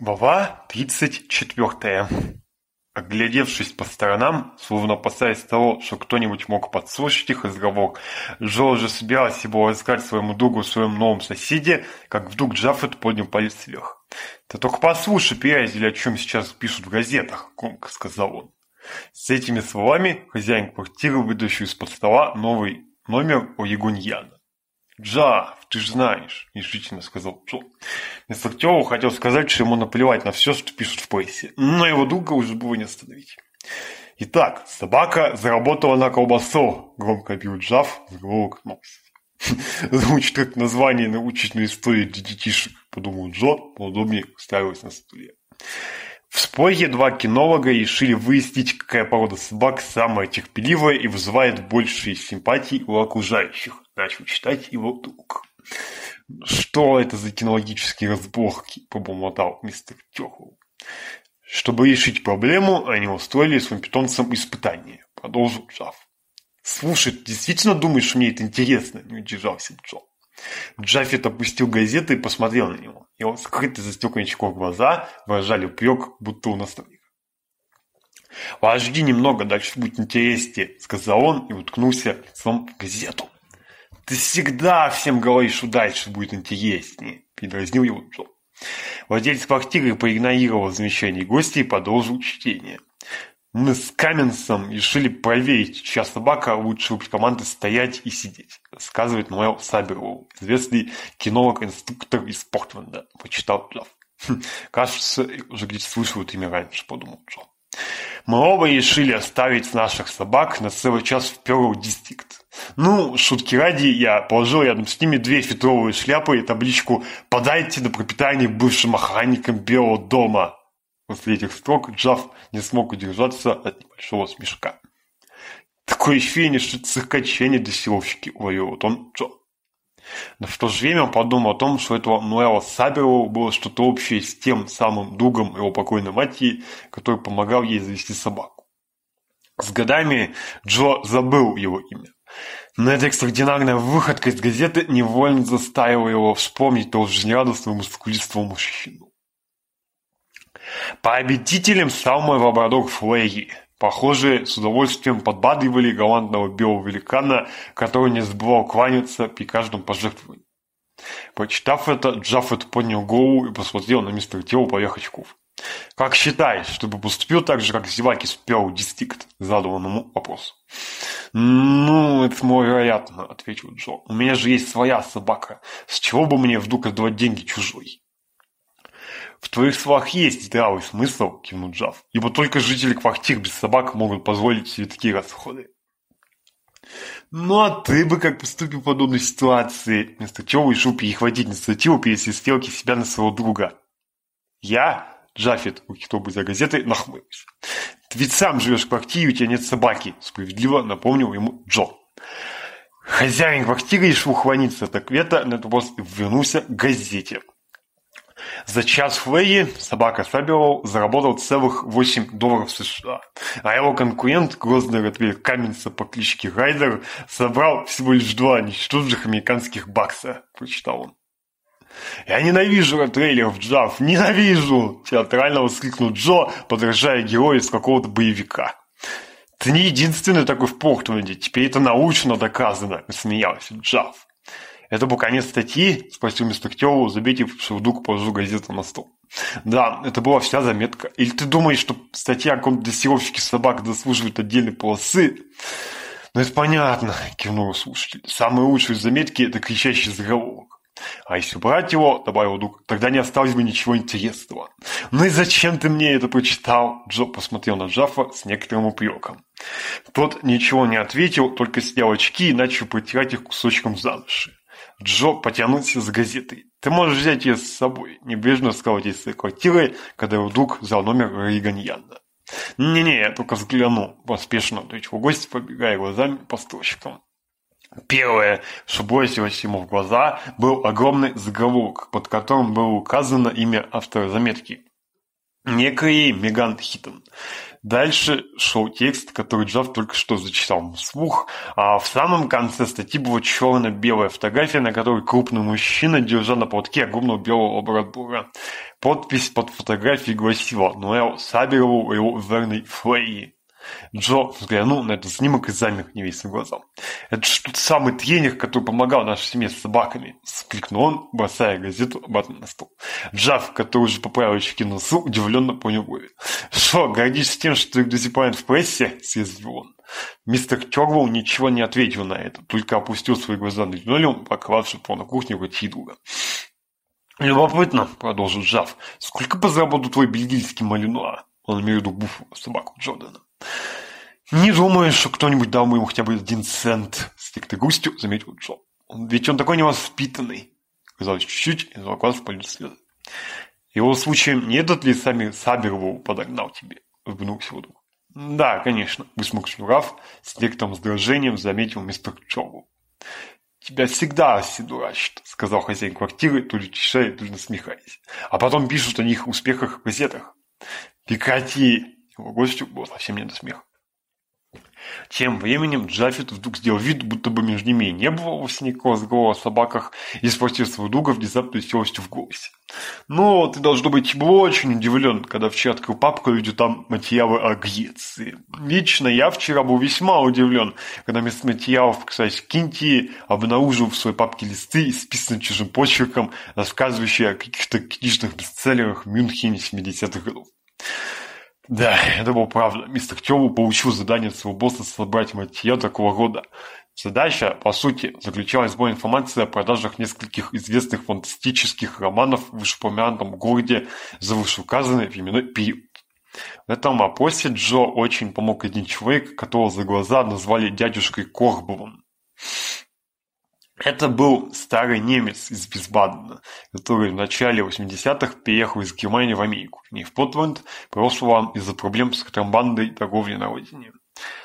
Вова тридцать четвертая. Оглядевшись по сторонам, словно опасаясь того, что кто-нибудь мог подслушать их разговор, Джо уже собиралась его рассказать своему другу, своему новому соседе, как вдруг Джаффет поднял палец вверх. «Ты только послушай, приятель, о чем сейчас пишут в газетах», — громко сказал он. С этими словами хозяин квартиры, выдающий из-под стола новый номер у Ягуньяна. «Джаф, ты же знаешь, решительно сказал Джо. Мистер Тео хотел сказать, что ему наплевать на все, что пишут в прессе, но его долго уже было не остановить. Итак, собака заработала на колбасу, громко объявил Джав, заголовок новости. Звучит как название научной истории для детишек, подумал Джо, поудобнее устраиваясь на стуле. В споре два кинолога решили выяснить, какая порода собак самая терпеливая и вызывает большие симпатии у окружающих. Начал читать его друг. Что это за кинологические разборки, пробормотал мистер Тёхл. Чтобы решить проблему, они устроили своим питомцам испытание, продолжил Джав. Слушай, ты действительно думаешь, мне это интересно? Не удержался Джо. Джаффет опустил газеты и посмотрел на него. Его скрытые за стекольничком глаза выражали упрек, будто у наставника. «Подожди немного, дальше будет интереснее», — сказал он и уткнулся лицом в газету. Ты всегда всем говоришь, что дальше будет интереснее, передразнил его Джо. Владелец квартиры проигнорировал замечание гостей и продолжил чтение. Мы с Каменсом решили проверить, чья собака лучше в команды стоять и сидеть, рассказывает Ноэл Саберлоу, известный кинолог-инструктор из Портленда, почитал Джав. Хм, кажется, уже где-то слышал это имя раньше, подумал Джо. Мы оба решили оставить наших собак на целый час в Перл Дистрикт, ну, шутки ради, я положил рядом с ними две фетровые шляпы и табличку «Подайте на пропитание бывшим охранникам Белого дома». После этих строк Джав не смог удержаться от небольшого смешка. Такое ощущение, что циркачение дрессировщики, вот он Джо. Но в то же время он подумал о том, что этого Нуэла Саберова было что-то общее с тем самым другом его покойной матери, который помогал ей завести собаку. С годами Джо забыл его имя. Недекс ординарная выходка из газеты невольно заставила его вспомнить тот жизнерадостного мускулистого мужчину. Победителем стал мой лабрадор Флэги. Похоже, с удовольствием подбадривали голландного белого великана, который не забывал кланяться при каждом пожертвовании. Почитав это, Джаффет поднял голову и посмотрел на мистер Тео поверх очков. «Как считаешь, чтобы поступил так же, как зеваки спел дистикт?» – задал он вопрос ну это маловероятно ответил джо. У меня же есть своя собака. С чего бы мне вдруг отдавать деньги чужой? В твоих словах есть здравый смысл кинул джав ибо только жители квартир без собак могут позволить себе такие расходы. Ну а ты бы как поступил в подобной ситуации? Вместо чего решил перехватить инициативу перевести стрелки себя на своего друга? Я Джафет, у кто бы за газеты, нахмурился ведь сам живешь в квартире, у тебя нет собаки. Справедливо напомнил ему Джо. Хозяин квартиры решил хваниться, так это ну, на этот вопрос вернулся к газете. За час Флэри собака Сабилов заработал целых 8 долларов США, а его конкурент, грозный ответ Каменца по кличке Райдер, собрал всего лишь два ничтожных американских бакса, прочитал он. Я ненавижу трейлеров Джав, ненавижу! Театрально воскликнул Джо, подражая герою из какого-то боевика. Ты не единственный такой в Портленде, теперь это научно доказано, Смеялся Джав. Это был конец статьи, спросил мистер Тёву, забитив, в вдруг положу газету на стол. Да, это была вся заметка. Или ты думаешь, что статья о ком-то дрессировщике собак заслуживает отдельной полосы? Ну это понятно, кивнул слушатель. Самые лучшие заметки – это кричащий заголовок. А если убрать его, — добавил Дук, — тогда не осталось бы ничего интересного. Ну и зачем ты мне это прочитал? Джо посмотрел на Джафа с некоторым упреком. Тот ничего не ответил, только снял очки и начал протирать их кусочком за. Джо потянулся за газетой. «Ты можешь взять ее с собой», — небрежно сказал из квартиры, когда его друг взял номер Риганьяна. «Не-не, я только взгляну», — поспешно ответил гость, побегая глазами по строчкам. Первое, что бросилось ему в глаза, был огромный заголовок, под которым было указано имя автора заметки. некий Меган Хиттон. Дальше шел текст, который Джав только что зачитал вслух, а в самом конце статьи была черно-белая фотография, на которой крупный мужчина держа на платке огромного белого лабрадора. Подпись под фотографией гласила «Ноэл Саберову и Верный Флейи». Джо взглянул на этот снимок и замер невесным глазом. «Это же тот самый тренер, который помогал нашей семье с собаками!» — скрикнул он, бросая газету обратно на стол. Джав, который уже поправил очки на носу, удивленно понял брови. «Что, гордишься тем, что ты до сих пор в прессе?» — съездил? он. Мистер Тёрвелл ничего не ответил на это, только опустил свои глаза на линолеум, покрывавший по на кухне врачи друга. «Любопытно», — продолжил Джав, — «сколько позаработал твой бельгийский малинуа?» Он имеет в виду буфу собаку Джордана. Не думаю, что кто-нибудь дал ему хотя бы один цент с тектогустью, заметил Джо. Он, ведь он такой невоспитанный. Казалось, чуть-чуть, и класс полез слезы. Его случаем не этот ли сами Сабирову подогнал тебе? Вгнулся в дух. Да, конечно, высмокшурав, с некоторым сдражением заметил мистер Джогу. «Тебя всегда все дурачат», — сказал хозяин квартиры, то ли чешая, то ли насмехаясь. «А потом пишут о них успехах в газетах». «Прекрати!» гостю было совсем не до смеха. Тем временем Джафет вдруг сделал вид, будто бы между ними не было вовсенякого разговора о собаках, и спросил своего друга внезапной селостью в голосе. «Но ты, должно быть, был очень удивлен, когда вчера открыл папку, видел там материалы о Греции. Лично я вчера был весьма удивлен, когда вместо материалов, кстати, Кинти обнаружил в своей папке листы, исписанные чужим почерком, рассказывающие о каких-то книжных бестселлерах в Мюнхене 70-х годов. Да, это было правда. Мистер Чоу получил задание своего босса собрать материал такого рода. Задача, по сути, заключалась в сборе информации о продажах нескольких известных фантастических романов в вышеупомянутом городе за вышеуказанный временной период. В этом вопросе Джо очень помог один человек, которого за глаза назвали дядюшкой Корбовым. Это был старый немец из Бисбадена, который в начале 80-х переехал из Германии в Америку, не в Портланд, по Рославам из-за проблем с контрабандой и торговлей на родине.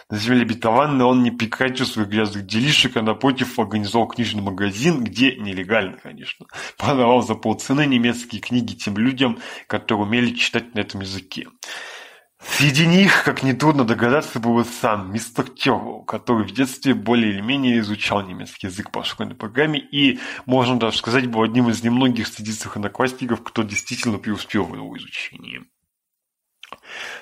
На земле обетованной он не прекратил своих грязных делишек, а напротив организовал книжный магазин, где, нелегально, конечно, продавал за полцены немецкие книги тем людям, которые умели читать на этом языке. Среди них, как нетрудно догадаться, был сам мистер Тёрвелл, который в детстве более или менее изучал немецкий язык по школьной программе и, можно даже сказать, был одним из немногих среди своих одноклассников, кто действительно преуспел в его изучении.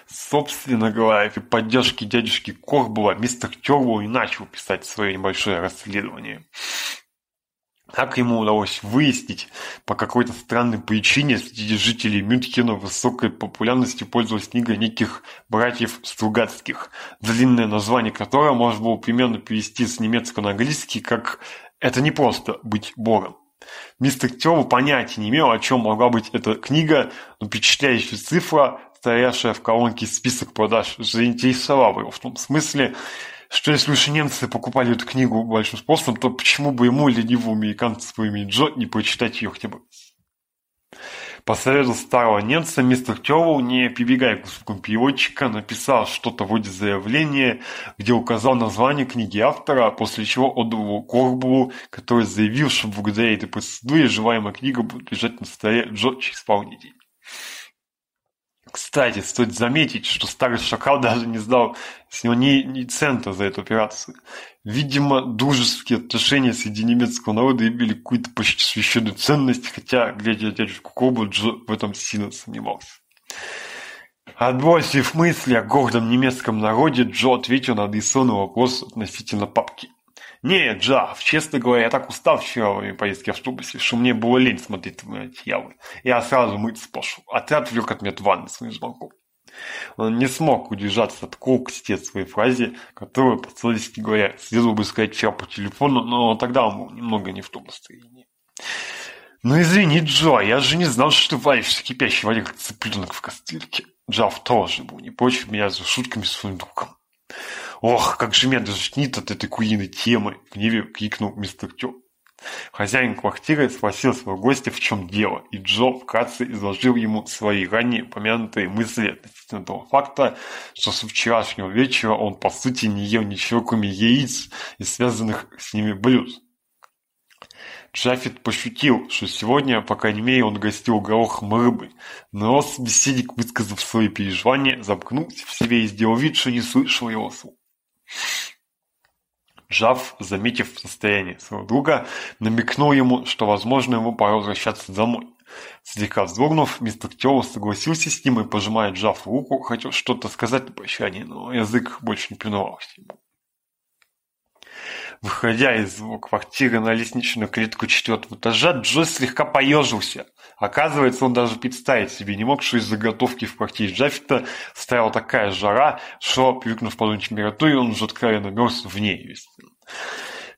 Собственно говоря, при поддержке дядюшки Корбула мистер Тёрвелл и начал писать свое небольшое расследование – так ему удалось выяснить, по какой-то странной причине среди жителей Мюнхена высокой популярностью пользовалась книга неких братьев Стругацких, длинное название которого можно было примерно перевести с немецкого на английский как «Это не просто быть Богом». Мистер Тёва понятия не имел, о чем могла быть эта книга, но впечатляющая цифра, стоявшая в колонке «Список продаж», заинтересовала его в том смысле, что если уж немцы покупали эту книгу большим способом, то почему бы ему, ленивому американцу имени Джо, не прочитать ее хотя бы? По совету старого немца мистер Тёвел, не прибегая к услугам переводчика, написал что-то вроде заявления, где указал название книги автора, после чего отдал его который заявил, что благодаря этой процедуре желаемая книга будет лежать на столе Джо через пару недель. Кстати, стоит заметить, что старый шакал даже не сдал с него ни, ни цента за эту операцию. Видимо, дружеские отношения среди немецкого народа имели какую-то почти священную ценность, хотя, глядя на дядюшку Кобу, Джо в этом сильно сомневался. Отбросив мысли о гордом немецком народе, Джо ответил на адресованный вопрос относительно папки – нет, Джав, честно говоря, я так устал вчера во время поездки в автобусе, что мне было лень смотреть твои материалы. Я сразу мыться пошел, а ты отвлек от меня ванны своим звонком. Он не смог удержаться от колкости своей фразе, которую, по совести говоря, следовало бы сказать вчера по телефону, но тогда он был немного не в том настроении. «Ну извини, Джо, я же не знал, что ты варишься кипящий кипящей воде, как цыпленок в кастрюльке». Джав тоже был не прочь меня за шутками с своим другом. Ох, как же меня тошнит от этой куриной темы! — гневе крикнул мистер Тю, Хозяин квартиры спросил своего гостя, в чем дело, и Джо вкратце изложил ему свои ранее упомянутые мысли относительно того факта, что с вчерашнего вечера он, по сути, не ел ничего, кроме яиц и связанных с ними блюд. Джафет пошутил, что сегодня, по крайней мере, он гостил горохом рыбы, но собеседник, высказав свои переживания, замкнулся в себе и сделал вид, что не слышал его слов. Жав, заметив состояние своего друга, намекнул ему, что, возможно, ему пора возвращаться домой. Слегка вздрогнув, мистер Тео согласился с ним и, пожимая Джафу руку, хотел что-то сказать на прощание, но язык больше не повиновался ему. Выходя из квартиры на лестничную клетку четвертого этажа, Джо слегка поежился. Оказывается, он даже представить себе не мог, что из заготовки в квартире Джаффета стояла такая жара, что, привыкнув к подобной температуре, он уже откровенно мерз в ней.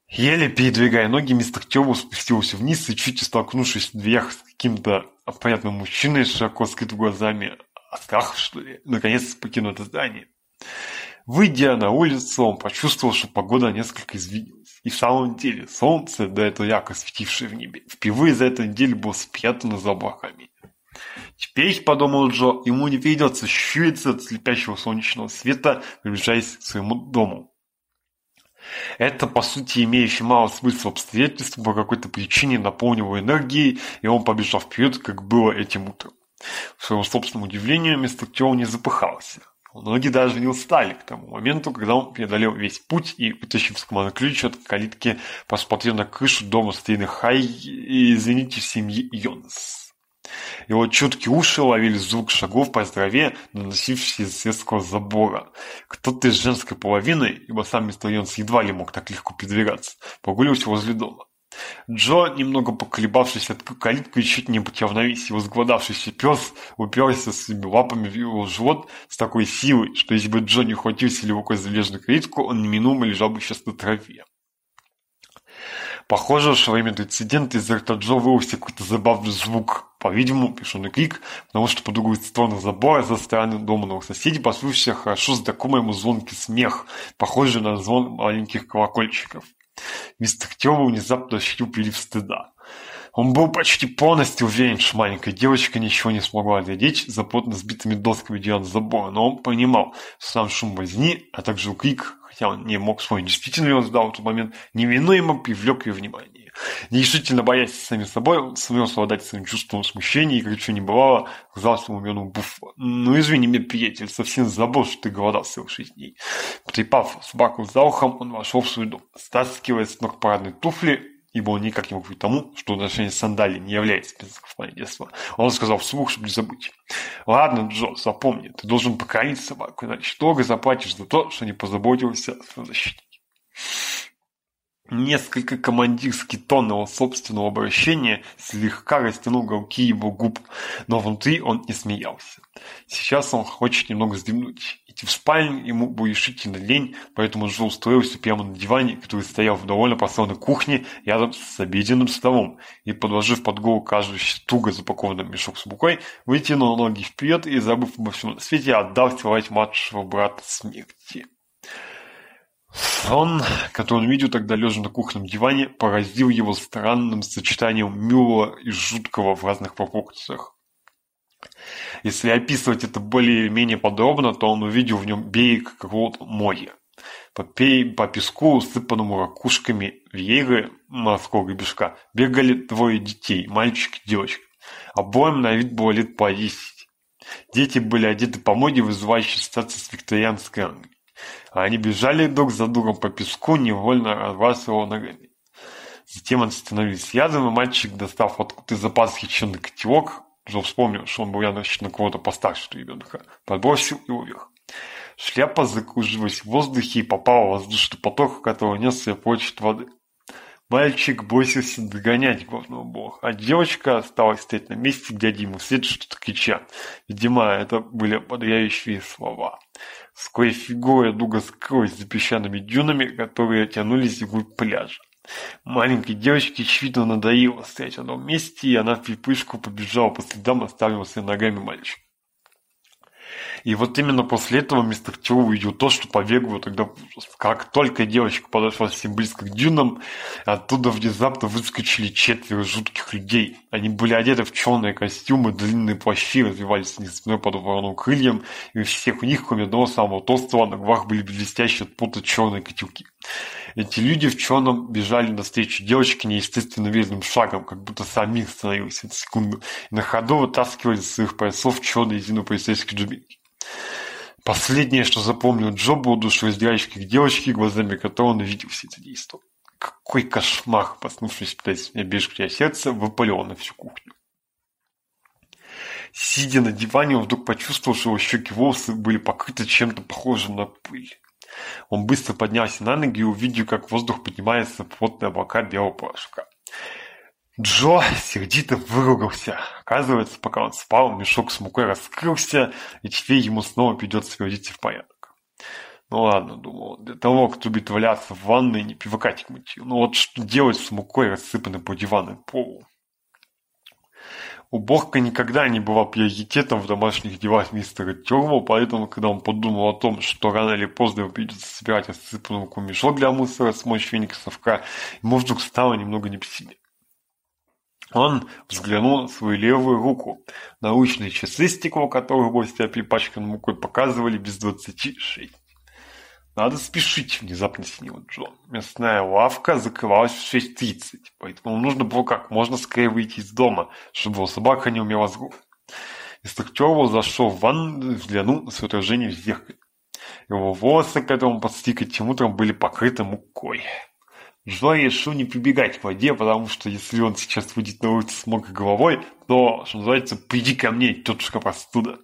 Еле передвигая ноги, мистер Тёбл спустился вниз и, чуть столкнувшись в дверях с каким-то понятным мужчиной, широко скрыт глазами, от страха, что ли, наконец покинул это здание. Выйдя на улицу, он почувствовал, что погода несколько извинилась. И в самом деле солнце, до этого яко светившее в небе, впервые за эту неделю было спрятано за облаками. Теперь, подумал Джо, ему не придется щуриться от слепящего солнечного света, приближаясь к своему дому. Это, по сути, имеющее мало смысла обстоятельства по какой-то причине наполнило энергией, и он побежал вперед, как было этим утром. К своему собственному удивлению, мистер Тиол не запыхался. Многие даже не устали к тому моменту, когда он преодолел весь путь и, утащив с кармана ключ от калитки, посмотрел на крышу дома старины Хай и, извините, семьи Йонас. Его чуткие уши ловили звук шагов по здраве, наносившие из сельского забора. Кто-то из женской половины, ибо сам мистер Йонс едва ли мог так легко передвигаться, погулялся возле дома. Джо, немного поколебавшись, открыл калитку и чуть не потернавись, и возгладавшийся пес уперся своими лапами в его живот с такой силой, что если бы Джо не ухватился левокой за лежную калитку, он неминуемо лежал бы сейчас на траве. Похоже, что во время этого инцидента из рта Джо вырвался какой-то забавный звук, по-видимому, пешеный крик, потому что по другую сторону забора за стороны дома новых соседей послышался хорошо знакомый ему звонкий смех, похожий на звон маленьких колокольчиков. Мистер Тёва внезапно ощутил стыда. Он был почти полностью уверен, что маленькая девочка ничего не смогла ответить за плотно сбитыми досками делом забора, но он понимал, сам шум возни, а также крик, хотя он не мог вспомнить, действительно ли он сдал в тот момент, невинуемо привлек ее внимание. Нерешительно боясь самим собой, сумел совладать своим чувством смущения и горячо не бывало, сказал своему мирному буфу. «Ну, извини меня, приятель, совсем забыл, что ты голодал всего шесть дней». Потрепав собаку за ухом, он вошел в свой дом. Стаскивая с ног парадной туфли, ибо он никак не мог быть тому, что отношение сандалии не является спецом в детства. Он сказал вслух, чтобы не забыть. «Ладно, Джо, запомни, ты должен покорить собаку, иначе долго заплатишь за то, что не позаботился о своем защитнике». Несколько командирских тонов собственного обращения слегка растянул уголки его губ, но внутри он не смеялся. Сейчас он хочет немного вздремнуть. Идти в спальню ему был решительно лень, поэтому же устроился прямо на диване, который стоял в довольно просторной кухне рядом с обеденным столом, и, подложив под голову кажущийся туго запакованный мешок с мукой, вытянул ноги вперед и, забыв обо всем на свете, отдал целовать младшего брата смерти. Рон, который он видел тогда лежа на кухонном диване, поразил его странным сочетанием милого и жуткого в разных пропорциях. Если описывать это более-менее подробно, то он увидел в нем берег какого-то моря. По, пе... по песку, усыпанному ракушками вееры морского гребешка, бегали двое детей, мальчик и девочка. Обоим на вид было лет по 10. Дети были одеты по моде, вызывающей ассоциации с викторианской Англией. Они бежали друг за другом по песку, невольно отбрасывая его ногами. Затем они становились рядом, и мальчик, достав откуда из-за пасхи черный котелок, уже вспомнил, что он был явно на кого-то постарше ребенка, подбросил и вверх. Шляпа закружилась в воздухе и попала в воздушный поток, у которого нес себе площадь воды. Мальчик бросился догонять главного «Ну, бога, а девочка осталась стоять на месте, глядя ему вслед, что-то крича. Видимо, это были подавляющие слова. Вскоре фигура дуга скрылась за песчаными дюнами, которые тянулись вглубь пляжа. Маленькой девочке очевидно надоело стоять на одном месте, и она в припрыжку побежала по следам оставленного ногами мальчика. И вот именно после этого мистер Чо увидел то, что повергло тогда, как только девочка подошла совсем близко к дюнам, оттуда внезапно выскочили четверо жутких людей. Они были одеты в черные костюмы, длинные плащи, развивались не спиной под ворону крыльям, и у всех у них, кроме одного самого толстого, на головах были блестящие от пота черные котелки. Эти люди в черном бежали навстречу девочке неестественно верным шагом, как будто сами становились эту секунду, и на ходу вытаскивали из своих поясов черные зину полицейские джубинки. Последнее, что запомнил Джо, был ушераздирающий к девочке глазами которого он увидел все это действо. Какой кошмар, проснувшись, пытаясь обижать сердце, выпалил на всю кухню. Сидя на диване, он вдруг почувствовал, что его щеки волосы были покрыты чем-то похожим на пыль. Он быстро поднялся на ноги и увидел, как воздух поднимается в плотные облака белого порошка. Джо сердито выругался. Оказывается, пока он спал, мешок с мукой раскрылся, и теперь ему снова придется приводить в порядок. Ну ладно, думал, для того, кто любит валяться в ванной, не пивокатик мутил. Ну вот что делать с мукой, рассыпанной по диванной полу? Уборка никогда не была приоритетом в домашних делах мистера Термо, поэтому, когда он подумал о том, что рано или поздно ему придется собирать рассыпанную муку мешок для мусора с мощью фениксовка, ему вдруг стало немного не по себе. Он взглянул свою левую руку. Научные часы, стекло которых было вся мукой, показывали без двадцати шесть. «Надо спешить», — внезапно снил Джон. Мясная лавка закрывалась в 6.30, поэтому нужно было как можно скорее выйти из дома, чтобы его собака не умела с рук. Инструктер зашел в ванну и взглянул на свое отражение в зеркале. Его волосы, которому подстикать утром, были покрыты мукой желая не прибегать к воде, потому что если он сейчас выйдет на улицу с мокрой головой, то, что называется, приди ко мне, тетушка простуда.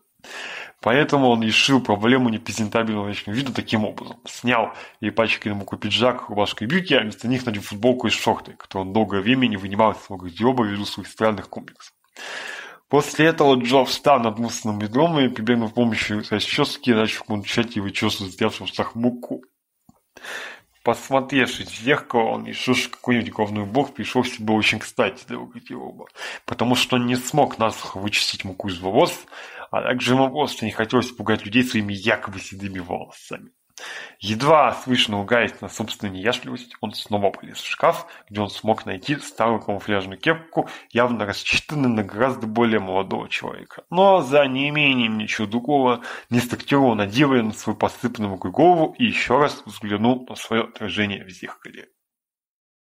Поэтому он решил проблему непрезентабельного внешнего вида таким образом. Снял и пачкой ему пиджак, рубашку и брюки, а вместо них надел футболку и шорты, которые он долгое время не вынимал из своего дроба ввиду своих странных комплексов. После этого Джо встал над мусорным ведром и, примерно в помощи расчески, начал кончать и вычесывать взявшим в муку. Посмотришь, легко, он и что какой-нибудь говную бог пришел бы очень кстати, да, оба. Потому что он не смог нас вычистить муку из волос, а также ему просто не хотелось пугать людей своими якобы седыми волосами. Едва слышно угаясь на собственную яшливость, он снова полез в шкаф, где он смог найти старую камуфляжную кепку, явно рассчитанную на гораздо более молодого человека. Но за неимением ничего другого, не нестактированно надевая на свою посыпанную голову и еще раз взглянул на свое отражение в зеркале.